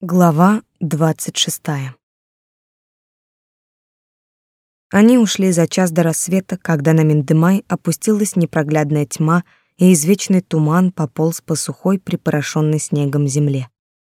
Глава двадцать шестая. Они ушли за час до рассвета, когда на Миндемай опустилась непроглядная тьма, и извечный туман пополз по сухой, припорошенной снегом земле.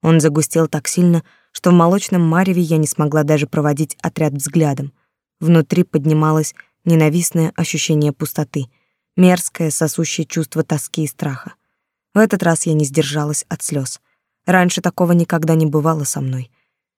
Он загустел так сильно, что в молочном мареве я не смогла даже проводить отряд взглядом. Внутри поднималось ненавистное ощущение пустоты, мерзкое сосущее чувство тоски и страха. В этот раз я не сдержалась от слез. Раньше такого никогда не бывало со мной.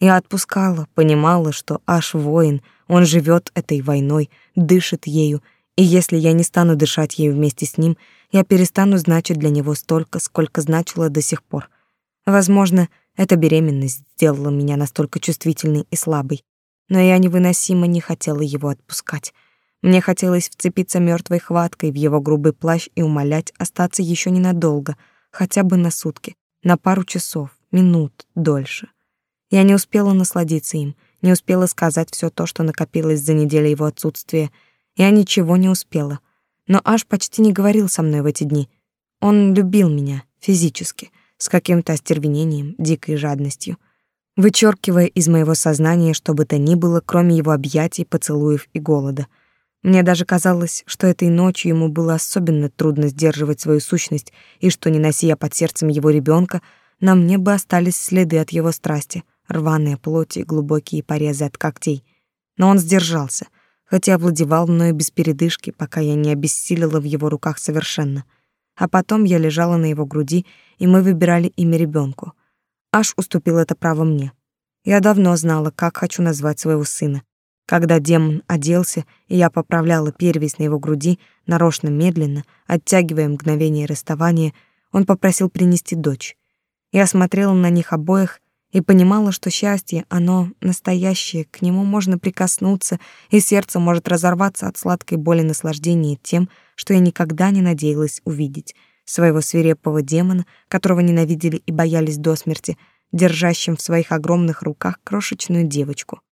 Я отпускала, понимала, что аж воин, он живет этой войной, дышит ею, и если я не стану дышать ею вместе с ним, я перестану значить для него столько, сколько значила до сих пор. Возможно, эта беременность сделала меня настолько чувствительной и слабой, но я невыносимо не хотела его отпускать. Мне хотелось вцепиться мертвой хваткой в его грубый плащ и умолять остаться еще ненадолго, хотя бы на сутки, на пару часов, минут, дольше. Я не успела насладиться им, не успела сказать все то, что накопилось за неделю его отсутствия. Я ничего не успела. Но аж почти не говорил со мной в эти дни. Он любил меня физически, с каким-то остервенением, дикой жадностью, вычеркивая из моего сознания что бы то ни было, кроме его объятий, поцелуев и голода. Мне даже казалось, что этой ночью ему было особенно трудно сдерживать свою сущность, и что, не нося под сердцем его ребенка, на мне бы остались следы от его страсти, рваные плоти и глубокие порезы от когтей. Но он сдержался, хотя овладевал мною без передышки, пока я не обессилила в его руках совершенно. А потом я лежала на его груди, и мы выбирали имя ребенку. Аж уступил это право мне. Я давно знала, как хочу назвать своего сына, когда демон оделся, и я поправляла перевязь на его груди, нарочно медленно, оттягивая мгновение расставания, он попросил принести дочь. Я смотрела на них обоих и понимала, что счастье, оно настоящее, к нему можно прикоснуться, и сердце может разорваться от сладкой боли наслаждения тем, что я никогда не надеялась увидеть, своего свирепого демона, которого ненавидели и боялись до смерти, держащим в своих огромных руках крошечную девочку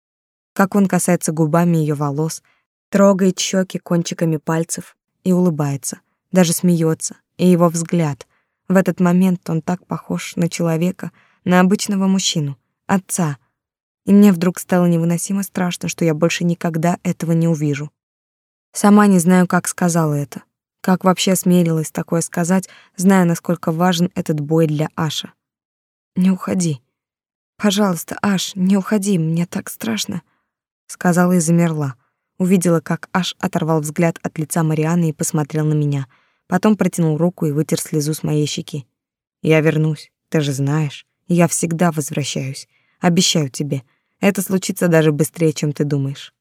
как он касается губами ее волос, трогает щеки кончиками пальцев и улыбается, даже смеется, и его взгляд. В этот момент он так похож на человека, на обычного мужчину, отца. И мне вдруг стало невыносимо страшно, что я больше никогда этого не увижу. Сама не знаю, как сказала это. Как вообще осмелилась такое сказать, зная, насколько важен этот бой для Аша. Не уходи. Пожалуйста, Аш, не уходи, мне так страшно сказала и замерла. Увидела, как аж оторвал взгляд от лица Марианы и посмотрел на меня. Потом протянул руку и вытер слезу с моей щеки. Я вернусь, ты же знаешь. Я всегда возвращаюсь. Обещаю тебе. Это случится даже быстрее, чем ты думаешь.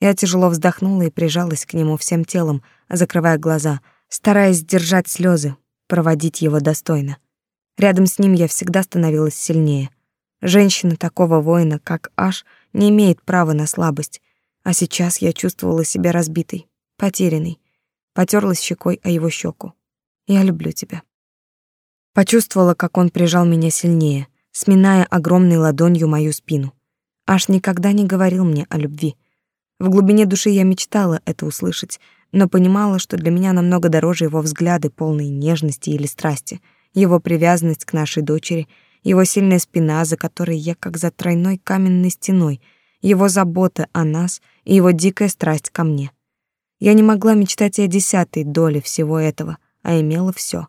Я тяжело вздохнула и прижалась к нему всем телом, закрывая глаза, стараясь сдержать слезы, проводить его достойно. Рядом с ним я всегда становилась сильнее. Женщина такого воина, как Аш, не имеет права на слабость. А сейчас я чувствовала себя разбитой, потерянной. Потерлась щекой о его щеку. Я люблю тебя. Почувствовала, как он прижал меня сильнее, сминая огромной ладонью мою спину. Аш никогда не говорил мне о любви. В глубине души я мечтала это услышать, но понимала, что для меня намного дороже его взгляды, полные нежности или страсти, его привязанность к нашей дочери — его сильная спина, за которой я как за тройной каменной стеной, его забота о нас и его дикая страсть ко мне. Я не могла мечтать о десятой доле всего этого, а имела все.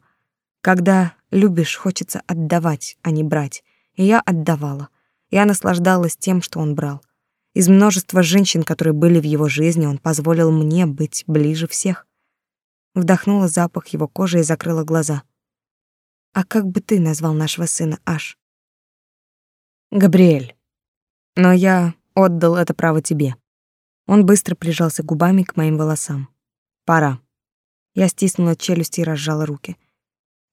Когда любишь, хочется отдавать, а не брать. И я отдавала. Я наслаждалась тем, что он брал. Из множества женщин, которые были в его жизни, он позволил мне быть ближе всех. Вдохнула запах его кожи и закрыла глаза. А как бы ты назвал нашего сына Аш? Габриэль. Но я отдал это право тебе. Он быстро прижался губами к моим волосам. Пора. Я стиснула челюсти и разжала руки.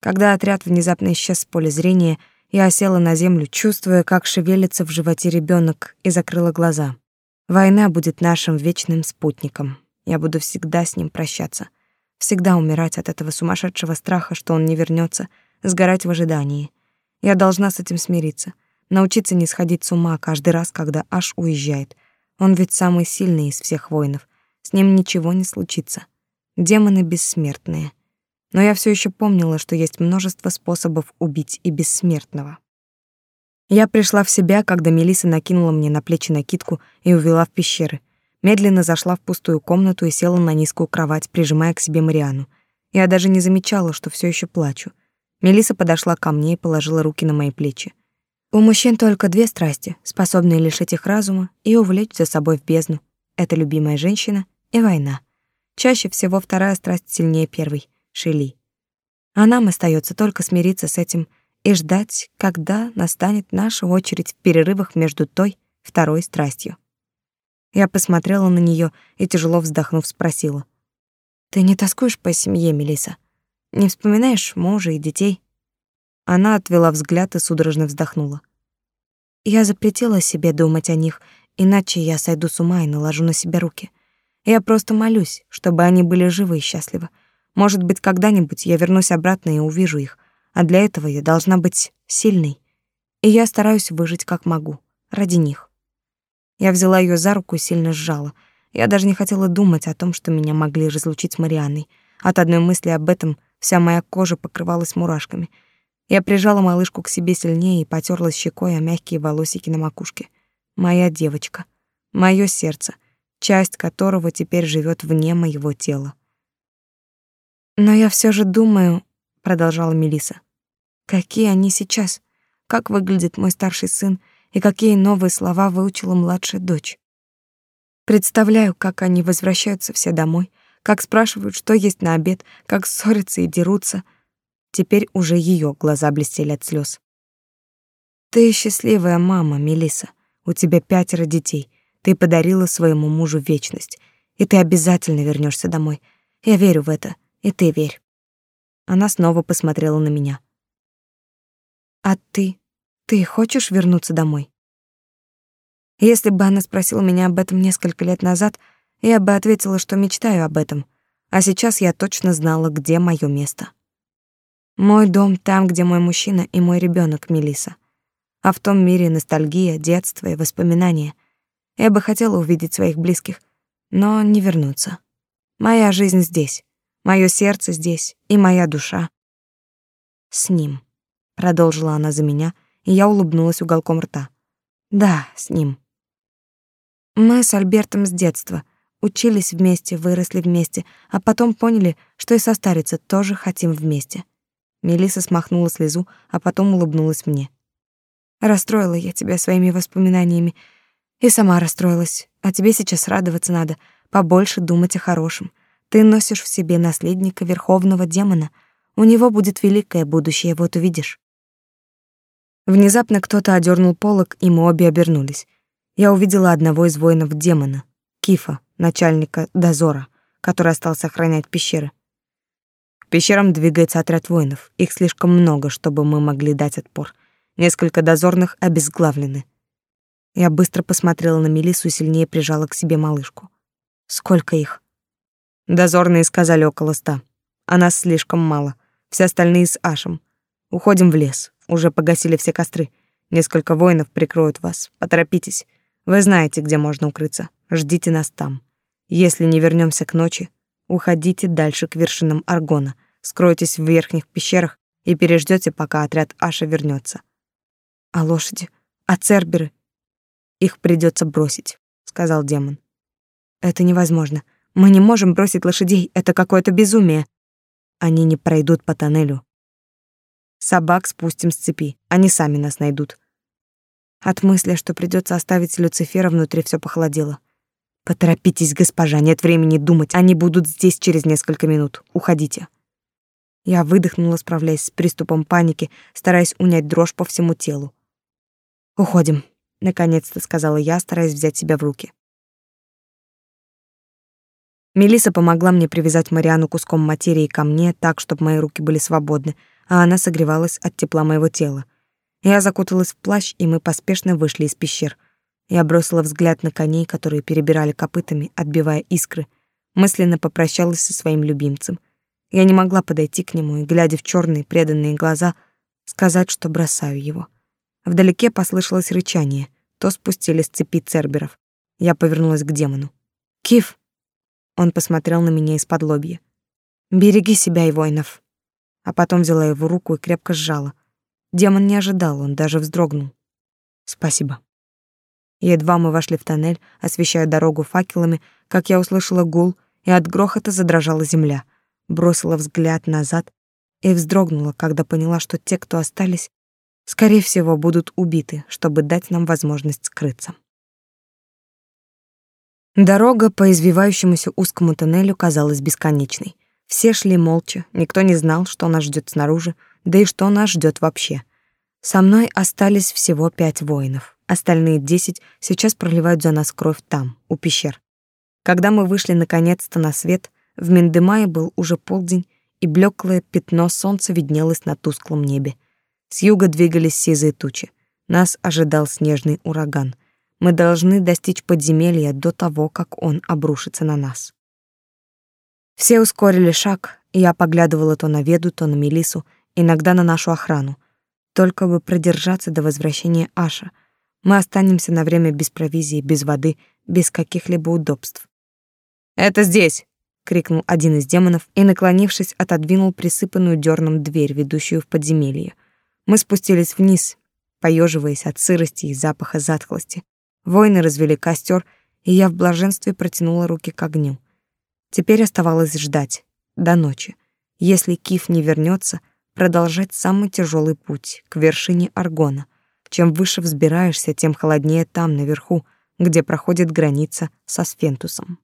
Когда отряд внезапно исчез с поля зрения, я села на землю, чувствуя, как шевелится в животе ребенок, и закрыла глаза. Война будет нашим вечным спутником. Я буду всегда с ним прощаться. Всегда умирать от этого сумасшедшего страха, что он не вернется, сгорать в ожидании. Я должна с этим смириться, научиться не сходить с ума каждый раз, когда Аш уезжает. Он ведь самый сильный из всех воинов. С ним ничего не случится. Демоны бессмертные. Но я все еще помнила, что есть множество способов убить и бессмертного. Я пришла в себя, когда Мелиса накинула мне на плечи накидку и увела в пещеры. Медленно зашла в пустую комнату и села на низкую кровать, прижимая к себе Мариану. Я даже не замечала, что все еще плачу. Мелиса подошла ко мне и положила руки на мои плечи. У мужчин только две страсти, способные лишить их разума и увлечь за собой в бездну. Это любимая женщина и война. Чаще всего вторая страсть сильнее первой — Шили. А нам остается только смириться с этим и ждать, когда настанет наша очередь в перерывах между той, второй страстью. Я посмотрела на нее и, тяжело вздохнув, спросила. «Ты не тоскуешь по семье, Мелиса? Не вспоминаешь мужа и детей?» Она отвела взгляд и судорожно вздохнула. «Я запретила себе думать о них, иначе я сойду с ума и наложу на себя руки. Я просто молюсь, чтобы они были живы и счастливы. Может быть, когда-нибудь я вернусь обратно и увижу их, а для этого я должна быть сильной. И я стараюсь выжить как могу, ради них. Я взяла ее за руку и сильно сжала. Я даже не хотела думать о том, что меня могли разлучить с Марианной. От одной мысли об этом вся моя кожа покрывалась мурашками. Я прижала малышку к себе сильнее и потёрла щекой о мягкие волосики на макушке. Моя девочка, моё сердце, часть которого теперь живет вне моего тела. Но я все же думаю, продолжала Мелиса. Какие они сейчас? Как выглядит мой старший сын и какие новые слова выучила младшая дочь? Представляю, как они возвращаются все домой, как спрашивают, что есть на обед, как ссорятся и дерутся. Теперь уже ее глаза блестели от слез. Ты счастливая мама, Мелиса. У тебя пятеро детей. Ты подарила своему мужу вечность, и ты обязательно вернешься домой. Я верю в это. И ты верь. Она снова посмотрела на меня. А ты? Ты хочешь вернуться домой? Если бы она спросила меня об этом несколько лет назад, я бы ответила, что мечтаю об этом. А сейчас я точно знала, где мое место. Мой дом там, где мой мужчина и мой ребенок Мелиса. А в том мире ностальгия, детство и воспоминания. Я бы хотела увидеть своих близких, но не вернуться. Моя жизнь здесь. Мое сердце здесь и моя душа с ним, продолжила она за меня, и я улыбнулась уголком рта. Да, с ним. Мы с Альбертом с детства учились вместе, выросли вместе, а потом поняли, что и состариться тоже хотим вместе. Мелиса смахнула слезу, а потом улыбнулась мне. Расстроила я тебя своими воспоминаниями и сама расстроилась. А тебе сейчас радоваться надо, побольше думать о хорошем. Ты носишь в себе наследника верховного демона. У него будет великое будущее, вот увидишь. Внезапно кто-то одернул полог, и мы обе обернулись. Я увидела одного из воинов демона, Кифа, начальника дозора, который остался охранять пещеры. К пещерам двигается отряд воинов. Их слишком много, чтобы мы могли дать отпор. Несколько дозорных обезглавлены. Я быстро посмотрела на Мелису и сильнее прижала к себе малышку. Сколько их? Дозорные сказали около ста. А нас слишком мало. Все остальные с Ашем. Уходим в лес. Уже погасили все костры. Несколько воинов прикроют вас. Поторопитесь. Вы знаете, где можно укрыться. Ждите нас там. Если не вернемся к ночи, уходите дальше к вершинам Аргона. Скройтесь в верхних пещерах и переждете, пока отряд Аша вернется. А лошади? А церберы? Их придется бросить, сказал демон. Это невозможно. Мы не можем бросить лошадей, это какое-то безумие. Они не пройдут по тоннелю. Собак спустим с цепи, они сами нас найдут. От мысли, что придется оставить Люцифера, внутри все похолодело. Поторопитесь, госпожа, нет времени думать. Они будут здесь через несколько минут. Уходите. Я выдохнула, справляясь с приступом паники, стараясь унять дрожь по всему телу. Уходим, наконец-то сказала я, стараясь взять себя в руки. Мелиса помогла мне привязать Мариану куском материи ко мне так, чтобы мои руки были свободны, а она согревалась от тепла моего тела. Я закуталась в плащ, и мы поспешно вышли из пещер. Я бросила взгляд на коней, которые перебирали копытами, отбивая искры. Мысленно попрощалась со своим любимцем. Я не могла подойти к нему и, глядя в черные преданные глаза, сказать, что бросаю его. Вдалеке послышалось рычание. То спустили с цепи церберов. Я повернулась к демону. «Киф!» Он посмотрел на меня из-под лобья. «Береги себя и воинов». А потом взяла его руку и крепко сжала. Демон не ожидал, он даже вздрогнул. Спасибо. Едва мы вошли в тоннель, освещая дорогу факелами, как я услышала гул, и от грохота задрожала земля. Бросила взгляд назад и вздрогнула, когда поняла, что те, кто остались, скорее всего, будут убиты, чтобы дать нам возможность скрыться. Дорога по извивающемуся узкому тоннелю казалась бесконечной. Все шли молча, никто не знал, что нас ждет снаружи, да и что нас ждет вообще. Со мной остались всего пять воинов. Остальные десять сейчас проливают за нас кровь там, у пещер. Когда мы вышли наконец-то на свет, в Мендемае был уже полдень, и блеклое пятно солнца виднелось на тусклом небе. С юга двигались сизые тучи. Нас ожидал снежный ураган. Мы должны достичь подземелья до того, как он обрушится на нас. Все ускорили шаг, и я поглядывала то на Веду, то на Мелису, иногда на нашу охрану. Только бы продержаться до возвращения Аша. Мы останемся на время без провизии, без воды, без каких-либо удобств. «Это здесь!» — крикнул один из демонов и, наклонившись, отодвинул присыпанную дерном дверь, ведущую в подземелье. Мы спустились вниз, поеживаясь от сырости и запаха затхлости. Воины развели костер, и я в блаженстве протянула руки к огню. Теперь оставалось ждать до ночи. Если Киф не вернется, продолжать самый тяжелый путь к вершине Аргона. Чем выше взбираешься, тем холоднее там наверху, где проходит граница со Сфентусом.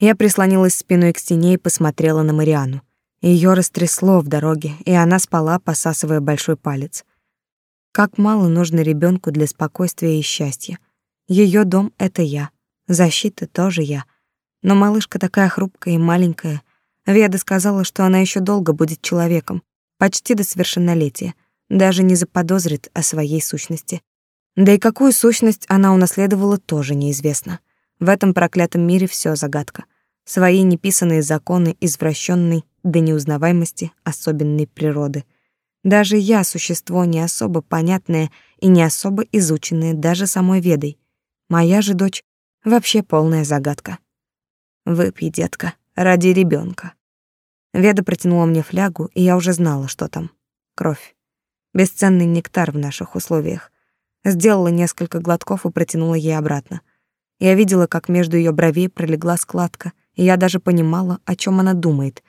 Я прислонилась спиной к стене и посмотрела на Мариану. Ее растрясло в дороге, и она спала, посасывая большой палец. Как мало нужно ребенку для спокойствия и счастья. Ее дом — это я, защита тоже я. Но малышка такая хрупкая и маленькая. Веда сказала, что она еще долго будет человеком, почти до совершеннолетия, даже не заподозрит о своей сущности. Да и какую сущность она унаследовала, тоже неизвестно. В этом проклятом мире все загадка. Свои неписанные законы извращенной до неузнаваемости особенной природы — даже я существо не особо понятное и не особо изученное даже самой Ведой. Моя же дочь вообще полная загадка. Выпей, детка, ради ребенка. Веда протянула мне флягу, и я уже знала, что там. Кровь. Бесценный нектар в наших условиях. Сделала несколько глотков и протянула ей обратно. Я видела, как между ее бровей пролегла складка, и я даже понимала, о чем она думает.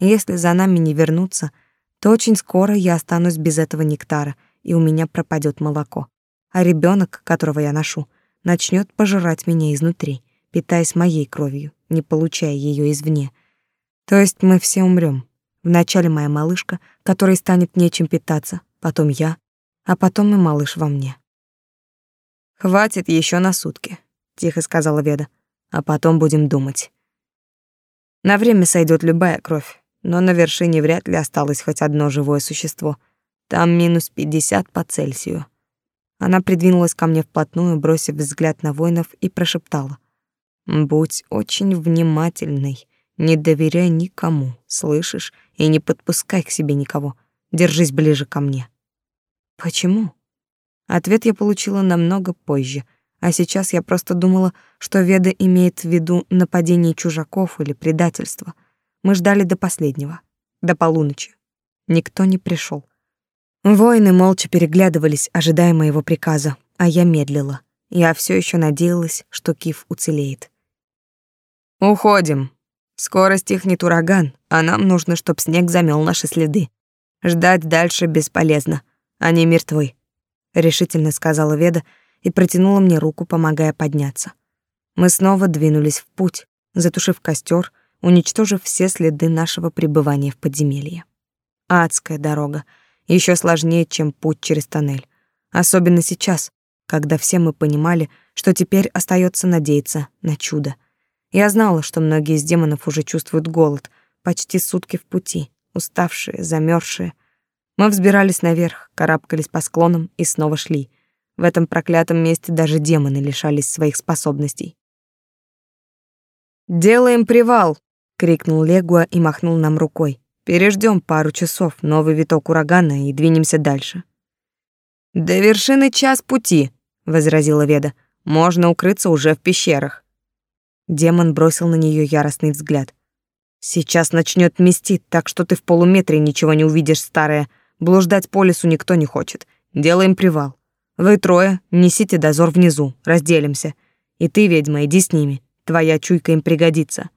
Если за нами не вернуться — то очень скоро я останусь без этого нектара, и у меня пропадет молоко. А ребенок, которого я ношу, начнет пожирать меня изнутри, питаясь моей кровью, не получая ее извне. То есть мы все умрем. Вначале моя малышка, которой станет нечем питаться, потом я, а потом и малыш во мне. Хватит еще на сутки, тихо сказала Веда. А потом будем думать. На время сойдет любая кровь, но на вершине вряд ли осталось хоть одно живое существо. Там минус пятьдесят по Цельсию. Она придвинулась ко мне вплотную, бросив взгляд на воинов, и прошептала. «Будь очень внимательной, не доверяй никому, слышишь, и не подпускай к себе никого. Держись ближе ко мне». «Почему?» Ответ я получила намного позже, а сейчас я просто думала, что Веда имеет в виду нападение чужаков или предательство — мы ждали до последнего, до полуночи. Никто не пришел. Воины молча переглядывались, ожидая моего приказа, а я медлила. Я все еще надеялась, что Киф уцелеет. «Уходим. Скоро стихнет ураган, а нам нужно, чтобы снег замел наши следы. Ждать дальше бесполезно. Они мертвы», — решительно сказала Веда и протянула мне руку, помогая подняться. Мы снова двинулись в путь, затушив костер уничтожив все следы нашего пребывания в подземелье. Адская дорога, еще сложнее, чем путь через тоннель. Особенно сейчас, когда все мы понимали, что теперь остается надеяться на чудо. Я знала, что многие из демонов уже чувствуют голод, почти сутки в пути, уставшие, замерзшие. Мы взбирались наверх, карабкались по склонам и снова шли. В этом проклятом месте даже демоны лишались своих способностей. «Делаем привал!» крикнул Легуа и махнул нам рукой. Переждем пару часов, новый виток урагана и двинемся дальше. До вершины час пути, возразила Веда. Можно укрыться уже в пещерах. Демон бросил на нее яростный взгляд. Сейчас начнет местить, так что ты в полуметре ничего не увидишь, старая. Блуждать по лесу никто не хочет. Делаем привал. Вы трое несите дозор внизу, разделимся. И ты, ведьма, иди с ними. Твоя чуйка им пригодится.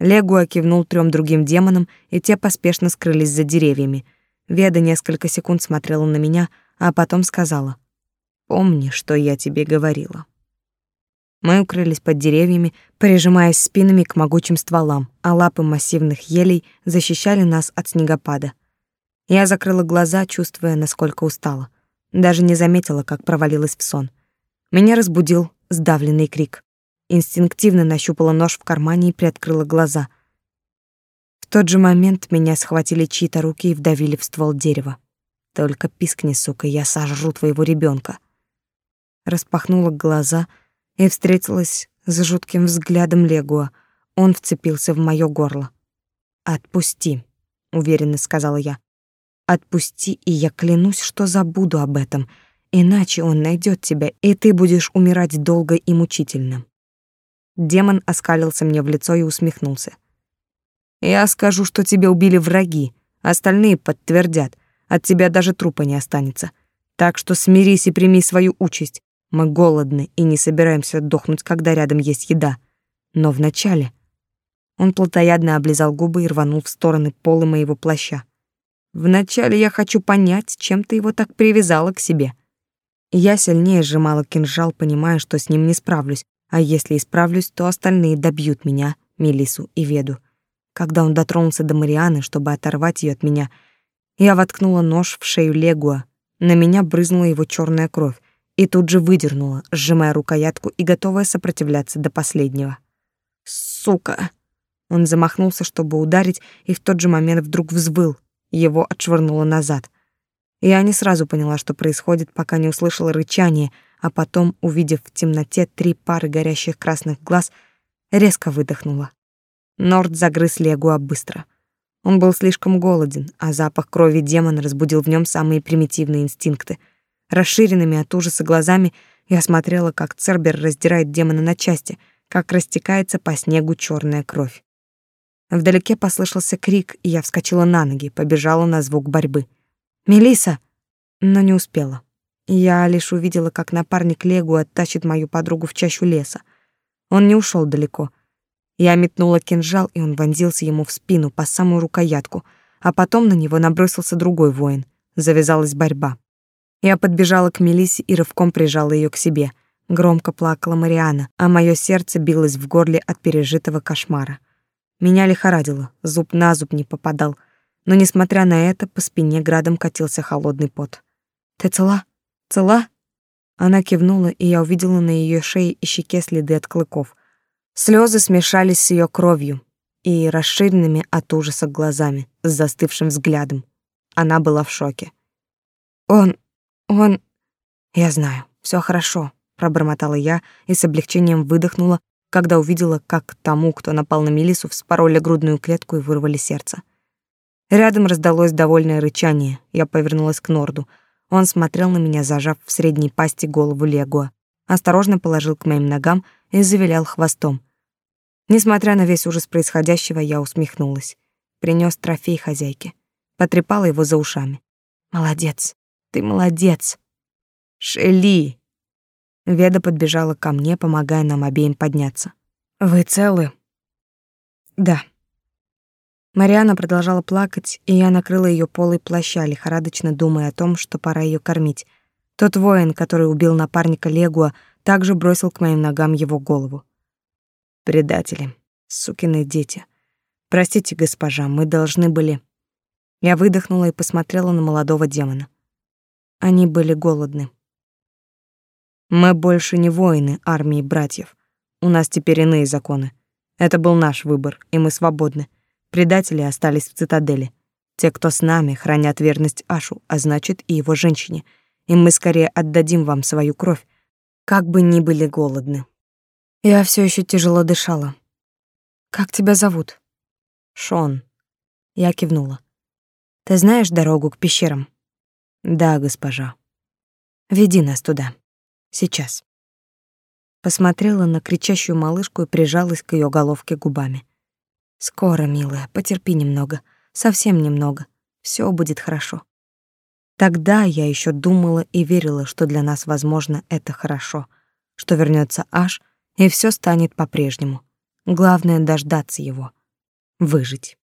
Легуа кивнул трем другим демонам, и те поспешно скрылись за деревьями. Веда несколько секунд смотрела на меня, а потом сказала: "Помни, что я тебе говорила". Мы укрылись под деревьями, прижимаясь спинами к могучим стволам, а лапы массивных елей защищали нас от снегопада. Я закрыла глаза, чувствуя, насколько устала. Даже не заметила, как провалилась в сон. Меня разбудил сдавленный крик. Инстинктивно нащупала нож в кармане и приоткрыла глаза. В тот же момент меня схватили чьи-то руки и вдавили в ствол дерева. Только пискни, сука, я сожру твоего ребенка. Распахнула глаза и встретилась с жутким взглядом Легуа. Он вцепился в моё горло. «Отпусти», — уверенно сказала я. Отпусти, и я клянусь, что забуду об этом, иначе он найдет тебя, и ты будешь умирать долго и мучительно. Демон оскалился мне в лицо и усмехнулся. Я скажу, что тебя убили враги, остальные подтвердят. От тебя даже трупа не останется. Так что смирись и прими свою участь. Мы голодны и не собираемся отдохнуть, когда рядом есть еда. Но вначале он плотоядно облизал губы и рванул в стороны полы моего плаща. Вначале я хочу понять, чем ты его так привязала к себе. Я сильнее сжимала кинжал, понимая, что с ним не справлюсь, а если исправлюсь, то остальные добьют меня, Мелису и Веду. Когда он дотронулся до Марианы, чтобы оторвать ее от меня, я воткнула нож в шею Легуа. На меня брызнула его черная кровь и тут же выдернула, сжимая рукоятку и готовая сопротивляться до последнего. Сука. Он замахнулся, чтобы ударить, и в тот же момент вдруг взвыл, его отшвырнуло назад. Я не сразу поняла, что происходит, пока не услышала рычание, а потом, увидев в темноте три пары горящих красных глаз, резко выдохнула. Норд загрыз Легуа быстро. Он был слишком голоден, а запах крови демона разбудил в нем самые примитивные инстинкты. Расширенными от ужаса глазами я смотрела, как Цербер раздирает демона на части, как растекается по снегу черная кровь. Вдалеке послышался крик, и я вскочила на ноги, побежала на звук борьбы. Мелиса, но не успела. Я лишь увидела, как напарник Легу оттащит мою подругу в чащу леса. Он не ушел далеко. Я метнула кинжал, и он вонзился ему в спину по самую рукоятку, а потом на него набросился другой воин. Завязалась борьба. Я подбежала к Мелисе и рывком прижала ее к себе. Громко плакала Мариана, а мое сердце билось в горле от пережитого кошмара. Меня лихорадило, зуб на зуб не попадал. Но, несмотря на это, по спине градом катился холодный пот. «Ты цела? Цела?» Она кивнула, и я увидела на ее шее и щеке следы от клыков. Слезы смешались с ее кровью и расширенными от ужаса глазами, с застывшим взглядом. Она была в шоке. «Он... он...» «Я знаю, все хорошо», — пробормотала я и с облегчением выдохнула, когда увидела, как тому, кто напал на Мелису, вспороли грудную клетку и вырвали сердце. Рядом раздалось довольное рычание. Я повернулась к Норду. Он смотрел на меня, зажав в средней пасти голову Легуа, осторожно положил к моим ногам и завилял хвостом. Несмотря на весь ужас происходящего, я усмехнулась. Принес трофей хозяйке. Потрепала его за ушами. «Молодец! Ты молодец!» «Шели!» Веда подбежала ко мне, помогая нам обеим подняться. «Вы целы?» «Да». Мариана продолжала плакать, и я накрыла ее полой плаща, лихорадочно думая о том, что пора ее кормить. Тот воин, который убил напарника Легуа, также бросил к моим ногам его голову. «Предатели, сукины дети. Простите, госпожа, мы должны были...» Я выдохнула и посмотрела на молодого демона. Они были голодны. Мы больше не воины армии братьев. У нас теперь иные законы. Это был наш выбор, и мы свободны. Предатели остались в цитадели. Те, кто с нами, хранят верность Ашу, а значит и его женщине. И мы скорее отдадим вам свою кровь, как бы ни были голодны. Я все еще тяжело дышала. Как тебя зовут? Шон. Я кивнула. Ты знаешь дорогу к пещерам? Да, госпожа. Веди нас туда. Сейчас. Посмотрела на кричащую малышку и прижалась к ее головке губами. Скоро, милая, потерпи немного, совсем немного. Все будет хорошо. Тогда я еще думала и верила, что для нас возможно это хорошо, что вернется Аш, и все станет по-прежнему. Главное дождаться его, выжить.